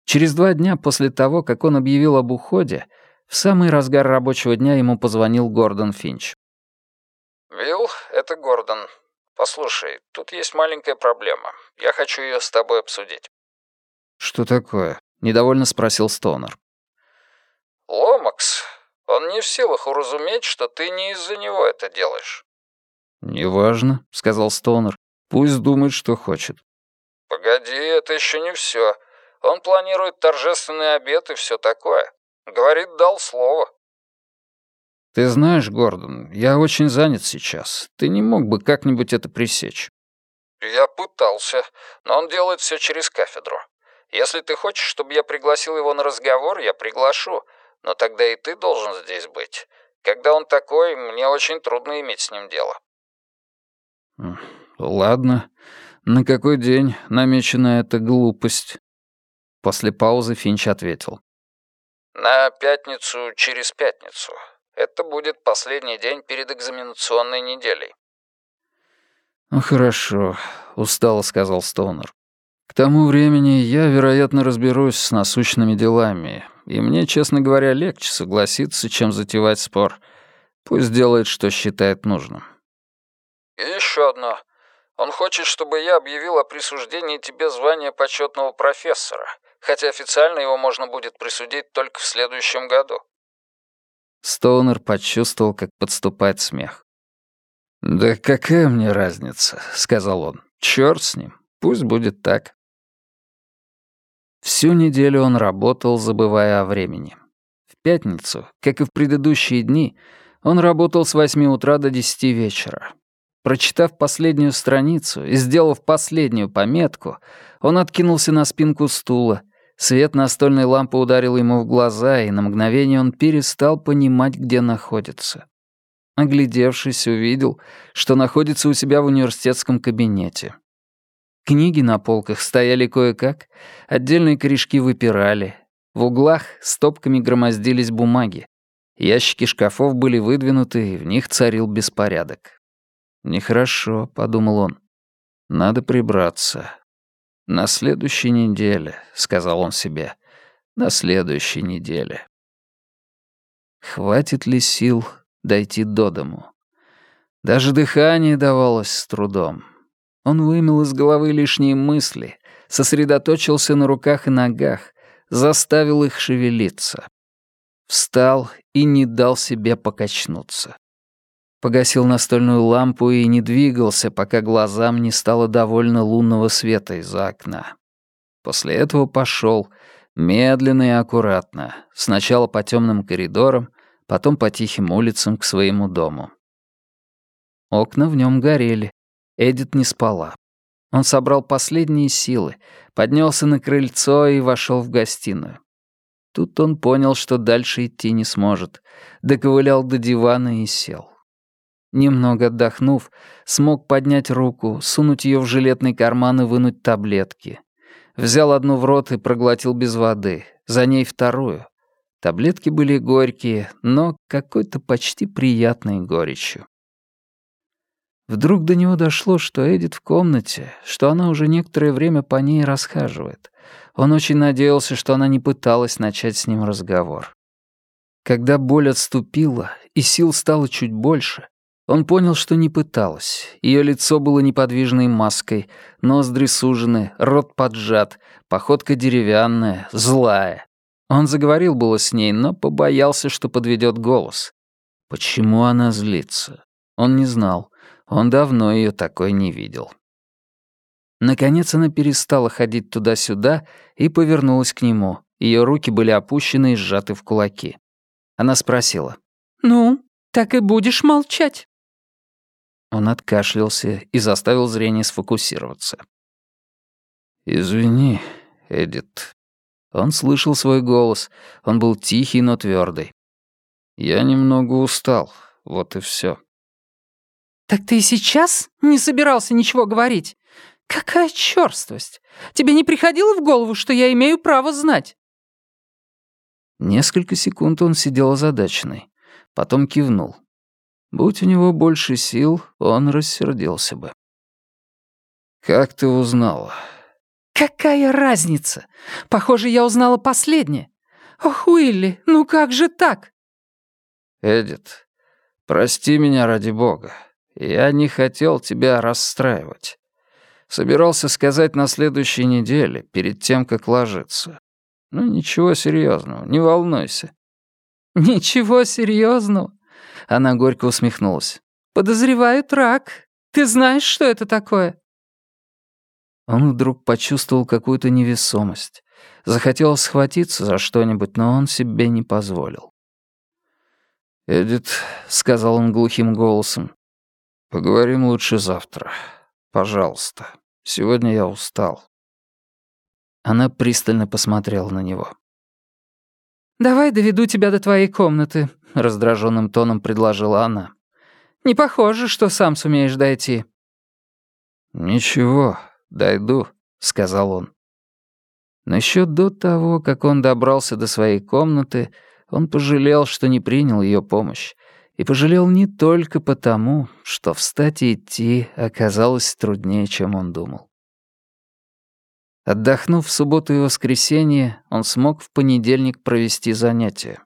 Через два дня после того, как он объявил об уходе, в самый разгар рабочего дня ему позвонил Гордон Финч. «Вилл, это Гордон. Послушай, тут есть маленькая проблема. Я хочу ее с тобой обсудить». «Что такое?» — недовольно спросил Стоунер. «Ломакс. Он не в силах уразуметь, что ты не из-за него это делаешь». «Неважно», — сказал Стоунер. «Пусть думает, что хочет». «Погоди, это еще не все. Он планирует торжественный обед и все такое. Говорит, дал слово. Ты знаешь, Гордон, я очень занят сейчас. Ты не мог бы как-нибудь это пресечь? Я пытался, но он делает все через кафедру. Если ты хочешь, чтобы я пригласил его на разговор, я приглашу, но тогда и ты должен здесь быть. Когда он такой, мне очень трудно иметь с ним дело. Ладно. На какой день намечена эта глупость? После паузы Финч ответил. «На пятницу через пятницу. Это будет последний день перед экзаменационной неделей». «Ну хорошо», — устало сказал Стоунер. «К тому времени я, вероятно, разберусь с насущными делами, и мне, честно говоря, легче согласиться, чем затевать спор. Пусть делает, что считает нужным». «И еще одно. Он хочет, чтобы я объявил о присуждении тебе звания почетного профессора, хотя официально его можно будет присудить только в следующем году». Стоунер почувствовал, как подступает смех. «Да какая мне разница?» — сказал он. «Чёрт с ним. Пусть будет так». Всю неделю он работал, забывая о времени. В пятницу, как и в предыдущие дни, он работал с восьми утра до десяти вечера. Прочитав последнюю страницу и сделав последнюю пометку, он откинулся на спинку стула, Свет настольной лампы ударил ему в глаза, и на мгновение он перестал понимать, где находится. Оглядевшись, увидел, что находится у себя в университетском кабинете. Книги на полках стояли кое-как, отдельные корешки выпирали. В углах стопками громоздились бумаги. Ящики шкафов были выдвинуты, и в них царил беспорядок. «Нехорошо», — подумал он. «Надо прибраться. «На следующей неделе», — сказал он себе, — «на следующей неделе». Хватит ли сил дойти до дому? Даже дыхание давалось с трудом. Он вымел из головы лишние мысли, сосредоточился на руках и ногах, заставил их шевелиться. Встал и не дал себе покачнуться. Погасил настольную лампу и не двигался, пока глазам не стало довольно лунного света из-за окна. После этого пошел, медленно и аккуратно, сначала по темным коридорам, потом по тихим улицам к своему дому. Окна в нем горели. Эдит не спала. Он собрал последние силы, поднялся на крыльцо и вошел в гостиную. Тут он понял, что дальше идти не сможет, доковылял до дивана и сел. Немного отдохнув, смог поднять руку, сунуть ее в жилетный карман и вынуть таблетки. Взял одну в рот и проглотил без воды, за ней вторую. Таблетки были горькие, но какой-то почти приятной горечью. Вдруг до него дошло, что Эдит в комнате, что она уже некоторое время по ней расхаживает. Он очень надеялся, что она не пыталась начать с ним разговор. Когда боль отступила и сил стало чуть больше, он понял, что не пыталась. Ее лицо было неподвижной маской, ноздри сужены, рот поджат, походка деревянная, злая. Он заговорил было с ней, но побоялся, что подведет голос. Почему она злится? Он не знал. Он давно ее такой не видел. Наконец она перестала ходить туда-сюда и повернулась к нему. Ее руки были опущены и сжаты в кулаки. Она спросила. «Ну, так и будешь молчать?» Он откашлялся и заставил зрение сфокусироваться. «Извини, Эдит». Он слышал свой голос. Он был тихий, но твердый. «Я немного устал, вот и все. «Так ты и сейчас не собирался ничего говорить? Какая чёрствость! Тебе не приходило в голову, что я имею право знать?» Несколько секунд он сидел озадаченный, потом кивнул. Будь у него больше сил, он рассердился бы. «Как ты узнала?» «Какая разница? Похоже, я узнала последнее. Ох, Уилли, ну как же так?» «Эдит, прости меня ради бога. Я не хотел тебя расстраивать. Собирался сказать на следующей неделе, перед тем, как ложиться. Ну, ничего серьезного, не волнуйся». «Ничего серьезного? Она горько усмехнулась. «Подозревают рак. Ты знаешь, что это такое?» Он вдруг почувствовал какую-то невесомость. Захотел схватиться за что-нибудь, но он себе не позволил. «Эдит», — сказал он глухим голосом, — «поговорим лучше завтра. Пожалуйста. Сегодня я устал». Она пристально посмотрела на него. «Давай доведу тебя до твоей комнаты», — раздраженным тоном предложила она. «Не похоже, что сам сумеешь дойти». «Ничего, дойду», — сказал он. Но еще до того, как он добрался до своей комнаты, он пожалел, что не принял ее помощь. И пожалел не только потому, что встать и идти оказалось труднее, чем он думал. Отдохнув в субботу и воскресенье, он смог в понедельник провести занятия.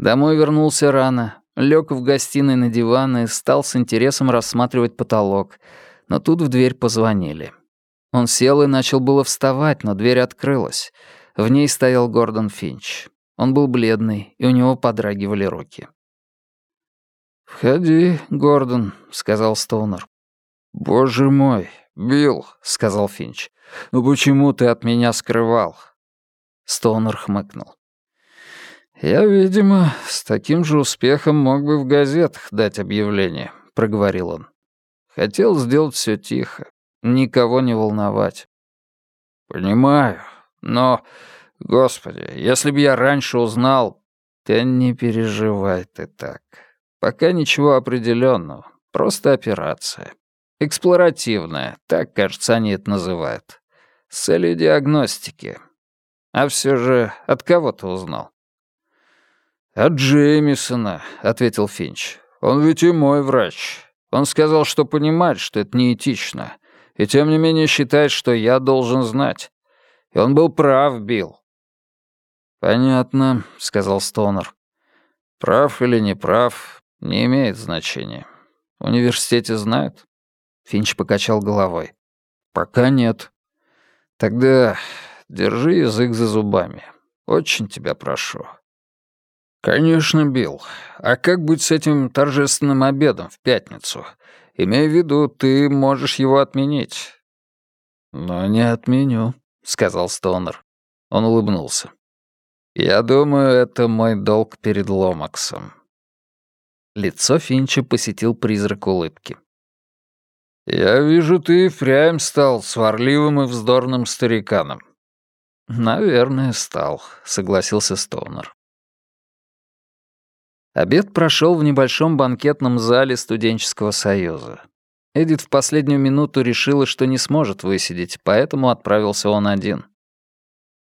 Домой вернулся рано, лег в гостиной на диван и стал с интересом рассматривать потолок, но тут в дверь позвонили. Он сел и начал было вставать, но дверь открылась. В ней стоял Гордон Финч. Он был бледный, и у него подрагивали руки. «Входи, Гордон», — сказал Стоунер. «Боже мой, Билл», — сказал Финч. «Ну почему ты от меня скрывал?» Стоунер хмыкнул. «Я, видимо, с таким же успехом мог бы в газетах дать объявление», — проговорил он. «Хотел сделать все тихо, никого не волновать». «Понимаю, но, господи, если бы я раньше узнал...» «Да не переживай ты так. Пока ничего определенного, просто операция. Эксплоративная, так, кажется, они это называют. С целью диагностики. А все же от кого ты узнал? «От Джеймисона», — ответил Финч. «Он ведь и мой врач. Он сказал, что понимает, что это неэтично, и тем не менее считает, что я должен знать. И он был прав, Билл». «Понятно», — сказал Стонер. «Прав или не прав, не имеет значения. В университете знают?» Финч покачал головой. «Пока нет. Тогда держи язык за зубами. Очень тебя прошу». «Конечно, Билл. А как быть с этим торжественным обедом в пятницу? Имея в виду, ты можешь его отменить». «Но не отменю», — сказал Стонер. Он улыбнулся. «Я думаю, это мой долг перед Ломаксом». Лицо Финча посетил призрак улыбки. «Я вижу, ты впрямь стал сварливым и вздорным стариканом». «Наверное, стал», — согласился Стоунер. Обед прошел в небольшом банкетном зале студенческого союза. Эдит в последнюю минуту решила, что не сможет высидеть, поэтому отправился он один.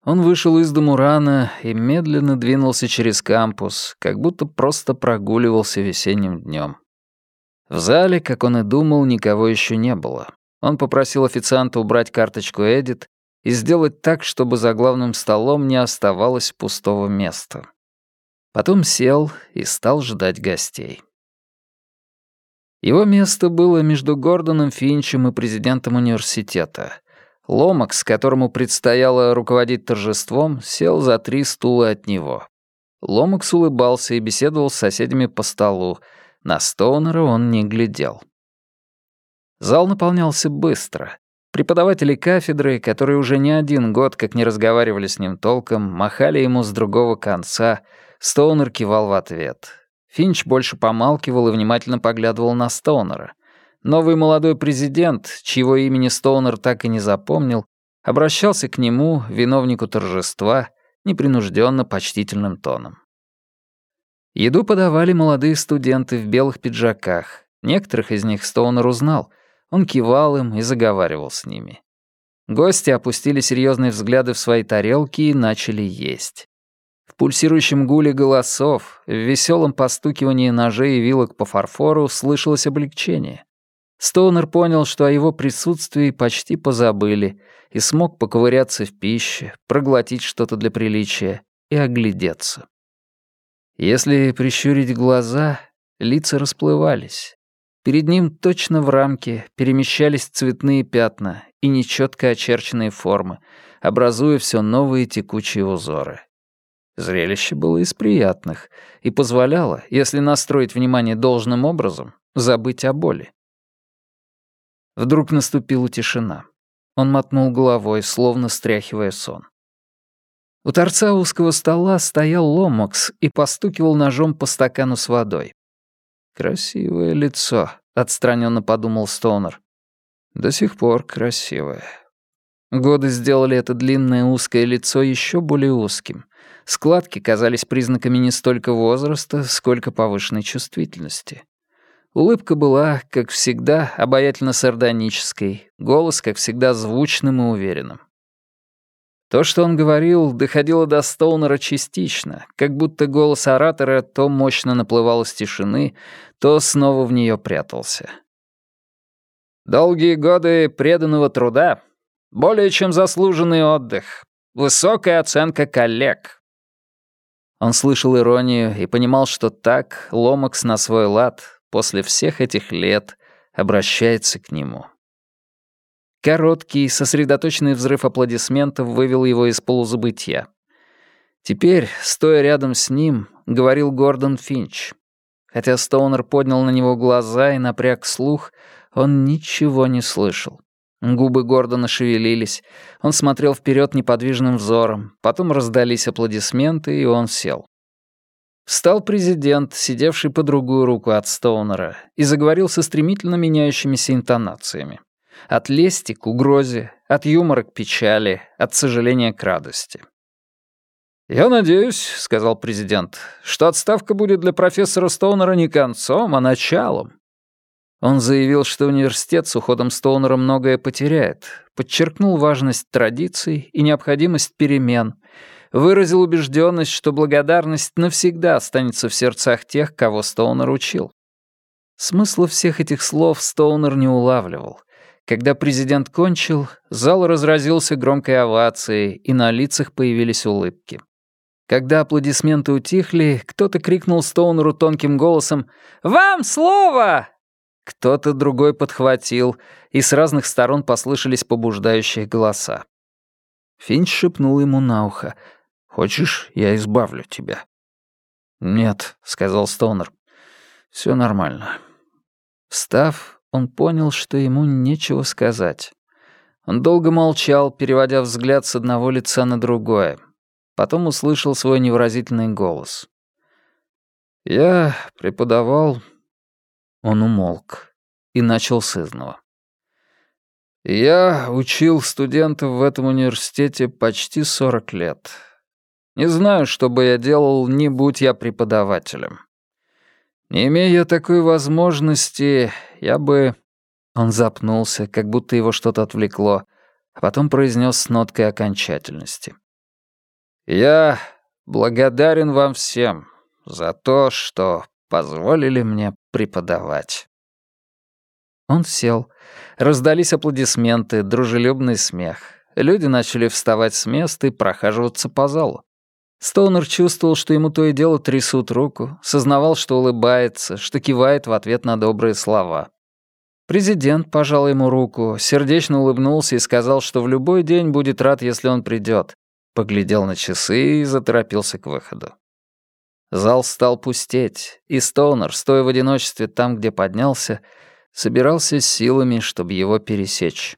Он вышел из дому рано и медленно двинулся через кампус, как будто просто прогуливался весенним днем. В зале, как он и думал, никого еще не было. Он попросил официанта убрать карточку Эдит и сделать так, чтобы за главным столом не оставалось пустого места. Потом сел и стал ждать гостей. Его место было между Гордоном Финчем и президентом университета. Ломакс, которому предстояло руководить торжеством, сел за три стула от него. Ломакс улыбался и беседовал с соседями по столу. На Стоунера он не глядел. Зал наполнялся быстро. Преподаватели кафедры, которые уже не один год как не разговаривали с ним толком, махали ему с другого конца. Стоунер кивал в ответ. Финч больше помалкивал и внимательно поглядывал на Стоунера. Новый молодой президент, чьего имени Стоунер так и не запомнил, обращался к нему, виновнику торжества, непринужденно почтительным тоном. Еду подавали молодые студенты в белых пиджаках. Некоторых из них Стоунер узнал. Он кивал им и заговаривал с ними. Гости опустили серьезные взгляды в свои тарелки и начали есть. В пульсирующем гуле голосов, в веселом постукивании ножей и вилок по фарфору слышалось облегчение. Стоунер понял, что о его присутствии почти позабыли, и смог поковыряться в пище, проглотить что-то для приличия и оглядеться. Если прищурить глаза, лица расплывались. Перед ним точно в рамке перемещались цветные пятна и нечетко очерченные формы, образуя все новые текучие узоры. Зрелище было из приятных и позволяло, если настроить внимание должным образом, забыть о боли. Вдруг наступила тишина. Он мотнул головой, словно стряхивая сон. У торца узкого стола стоял Ломакс и постукивал ножом по стакану с водой. «Красивое лицо», — отстраненно подумал Стоунер. «До сих пор красивое». Годы сделали это длинное узкое лицо еще более узким. Складки казались признаками не столько возраста, сколько повышенной чувствительности. Улыбка была, как всегда, обаятельно-сардонической, голос, как всегда, звучным и уверенным. То, что он говорил, доходило до Стоунера частично, как будто голос оратора то мощно наплывал из тишины, то снова в нее прятался. «Долгие годы преданного труда, более чем заслуженный отдых, высокая оценка коллег». Он слышал иронию и понимал, что так Ломакс на свой лад после всех этих лет обращается к нему. Короткий, сосредоточенный взрыв аплодисментов вывел его из полузабытия. Теперь, стоя рядом с ним, говорил Гордон Финч. Хотя Стоунер поднял на него глаза и напряг слух, он ничего не слышал. Губы Гордона шевелились, он смотрел вперед неподвижным взором, потом раздались аплодисменты, и он сел. Встал президент, сидевший по другую руку от Стоунера, и заговорил со стремительно меняющимися интонациями. От лести к угрозе, от юмора к печали, от сожаления к радости. «Я надеюсь», — сказал президент, — «что отставка будет для профессора Стоунера не концом, а началом». Он заявил, что университет с уходом Стоунера многое потеряет, подчеркнул важность традиций и необходимость перемен — выразил убежденность, что благодарность навсегда останется в сердцах тех, кого Стоунер учил. Смысла всех этих слов Стоунер не улавливал. Когда президент кончил, зал разразился громкой овацией, и на лицах появились улыбки. Когда аплодисменты утихли, кто-то крикнул Стоунеру тонким голосом «Вам слово!» Кто-то другой подхватил, и с разных сторон послышались побуждающие голоса. Финч шепнул ему на ухо Хочешь, я избавлю тебя?» «Нет», — сказал Стоунер. «Все нормально». Встав, он понял, что ему нечего сказать. Он долго молчал, переводя взгляд с одного лица на другое. Потом услышал свой невыразительный голос. «Я преподавал...» Он умолк и начал с изного. «Я учил студентов в этом университете почти сорок лет. Не знаю, что бы я делал, не будь я преподавателем. Не имея такой возможности, я бы...» Он запнулся, как будто его что-то отвлекло, а потом произнес с ноткой окончательности. «Я благодарен вам всем за то, что позволили мне преподавать». Он сел. Раздались аплодисменты, дружелюбный смех. Люди начали вставать с места и прохаживаться по залу. Стоунер чувствовал, что ему то и дело трясут руку, сознавал, что улыбается, что кивает в ответ на добрые слова. Президент пожал ему руку, сердечно улыбнулся и сказал, что в любой день будет рад, если он придет. Поглядел на часы и заторопился к выходу. Зал стал пустеть, и Стоунер, стоя в одиночестве там, где поднялся, собирался силами, чтобы его пересечь.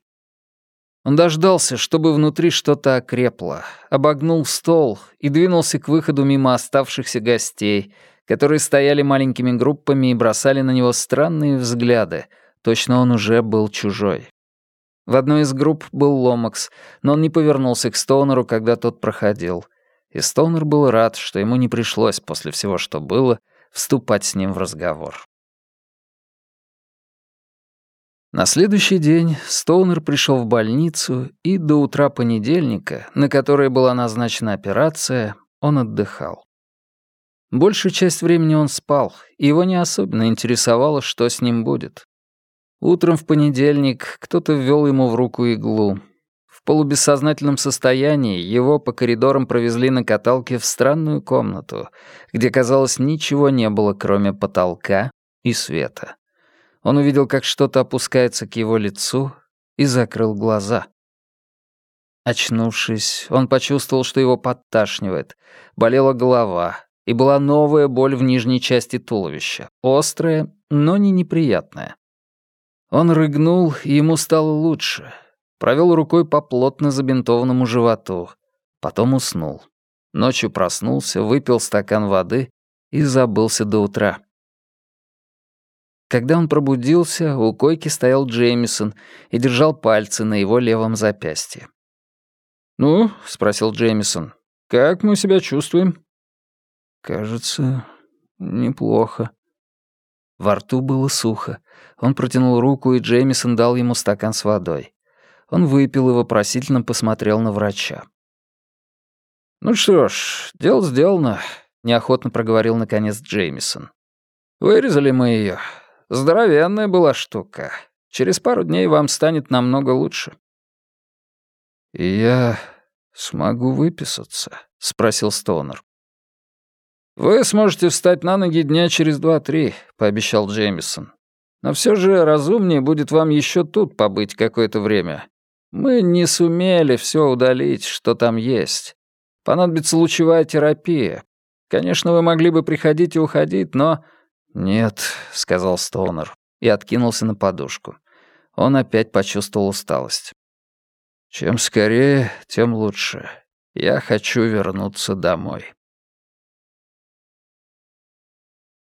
Он дождался, чтобы внутри что-то окрепло, обогнул стол и двинулся к выходу мимо оставшихся гостей, которые стояли маленькими группами и бросали на него странные взгляды, точно он уже был чужой. В одной из групп был Ломакс, но он не повернулся к Стоунеру, когда тот проходил. И Стоунер был рад, что ему не пришлось после всего, что было, вступать с ним в разговор. На следующий день Стоунер пришел в больницу, и до утра понедельника, на которое была назначена операция, он отдыхал. Большую часть времени он спал, и его не особенно интересовало, что с ним будет. Утром в понедельник кто-то ввел ему в руку иглу. Полубессознательном состоянии его по коридорам провезли на каталке в странную комнату, где, казалось, ничего не было, кроме потолка и света. Он увидел, как что-то опускается к его лицу, и закрыл глаза. Очнувшись, он почувствовал, что его подташнивает, болела голова, и была новая боль в нижней части туловища, острая, но не неприятная. Он рыгнул, и ему стало лучше. Провел рукой по плотно забинтованному животу. Потом уснул. Ночью проснулся, выпил стакан воды и забылся до утра. Когда он пробудился, у койки стоял Джеймисон и держал пальцы на его левом запястье. «Ну?» — спросил Джеймисон. «Как мы себя чувствуем?» «Кажется, неплохо». Во рту было сухо. Он протянул руку, и Джеймисон дал ему стакан с водой. Он выпил и вопросительно посмотрел на врача. «Ну что ж, дело сделано», — неохотно проговорил наконец Джеймисон. «Вырезали мы ее. Здоровенная была штука. Через пару дней вам станет намного лучше». «Я смогу выписаться?» — спросил Стоунер. «Вы сможете встать на ноги дня через два-три», — пообещал Джеймисон. «Но все же разумнее будет вам еще тут побыть какое-то время. Мы не сумели все удалить, что там есть. Понадобится лучевая терапия. Конечно, вы могли бы приходить и уходить, но «Нет», — сказал Стоунер и откинулся на подушку. Он опять почувствовал усталость. «Чем скорее, тем лучше. Я хочу вернуться домой».